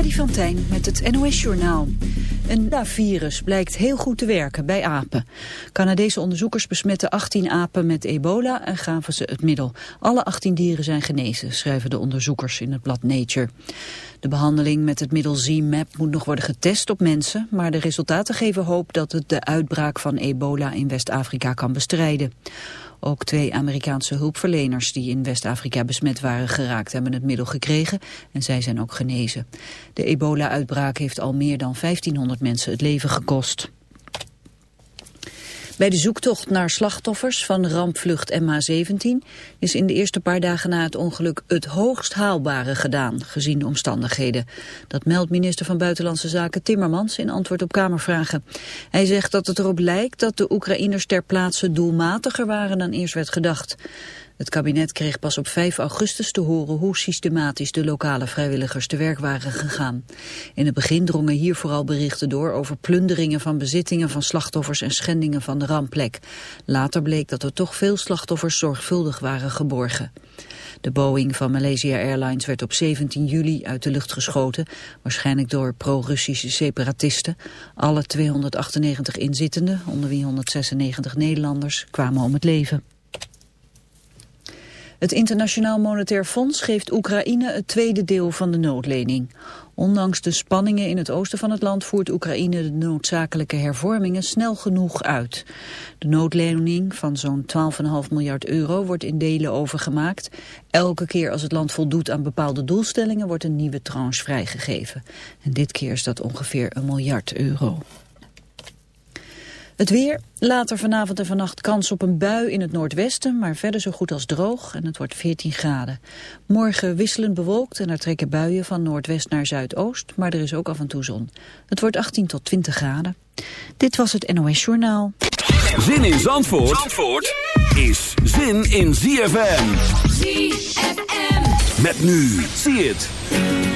Freddy van met het NOS-journaal. Een virus blijkt heel goed te werken bij apen. Canadese onderzoekers besmetten 18 apen met ebola en gaven ze het middel. Alle 18 dieren zijn genezen, schrijven de onderzoekers in het blad Nature. De behandeling met het middel Z-MAP moet nog worden getest op mensen... maar de resultaten geven hoop dat het de uitbraak van ebola in West-Afrika kan bestrijden. Ook twee Amerikaanse hulpverleners die in West-Afrika besmet waren geraakt hebben het middel gekregen en zij zijn ook genezen. De ebola-uitbraak heeft al meer dan 1500 mensen het leven gekost. Bij de zoektocht naar slachtoffers van rampvlucht MH17 is in de eerste paar dagen na het ongeluk het hoogst haalbare gedaan, gezien de omstandigheden. Dat meldt minister van Buitenlandse Zaken Timmermans in antwoord op Kamervragen. Hij zegt dat het erop lijkt dat de Oekraïners ter plaatse doelmatiger waren dan eerst werd gedacht. Het kabinet kreeg pas op 5 augustus te horen hoe systematisch de lokale vrijwilligers te werk waren gegaan. In het begin drongen hier vooral berichten door over plunderingen van bezittingen van slachtoffers en schendingen van de rampplek. Later bleek dat er toch veel slachtoffers zorgvuldig waren geborgen. De Boeing van Malaysia Airlines werd op 17 juli uit de lucht geschoten, waarschijnlijk door pro-Russische separatisten. Alle 298 inzittenden, onder wie 196 Nederlanders, kwamen om het leven. Het Internationaal Monetair Fonds geeft Oekraïne het tweede deel van de noodlening. Ondanks de spanningen in het oosten van het land voert Oekraïne de noodzakelijke hervormingen snel genoeg uit. De noodlening van zo'n 12,5 miljard euro wordt in delen overgemaakt. Elke keer als het land voldoet aan bepaalde doelstellingen wordt een nieuwe tranche vrijgegeven. En dit keer is dat ongeveer een miljard euro. Het weer, later vanavond en vannacht kans op een bui in het noordwesten, maar verder zo goed als droog en het wordt 14 graden. Morgen wisselend bewolkt en er trekken buien van noordwest naar zuidoost, maar er is ook af en toe zon. Het wordt 18 tot 20 graden. Dit was het NOS Journaal. Zin in Zandvoort, Zandvoort is zin in ZFM. ZFM. Met nu, zie het.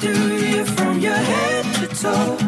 Through you from your head to toe.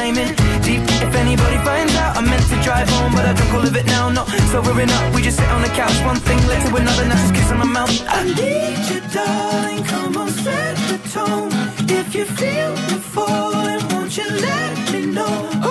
in deep. If anybody finds out, I meant to drive home, but I drunk all of it now. Not sobering up, we just sit on the couch. One thing led to another, now just kissing my mouth. I need you, darling. Come on, set the tone. If you feel the falling, won't you let me know?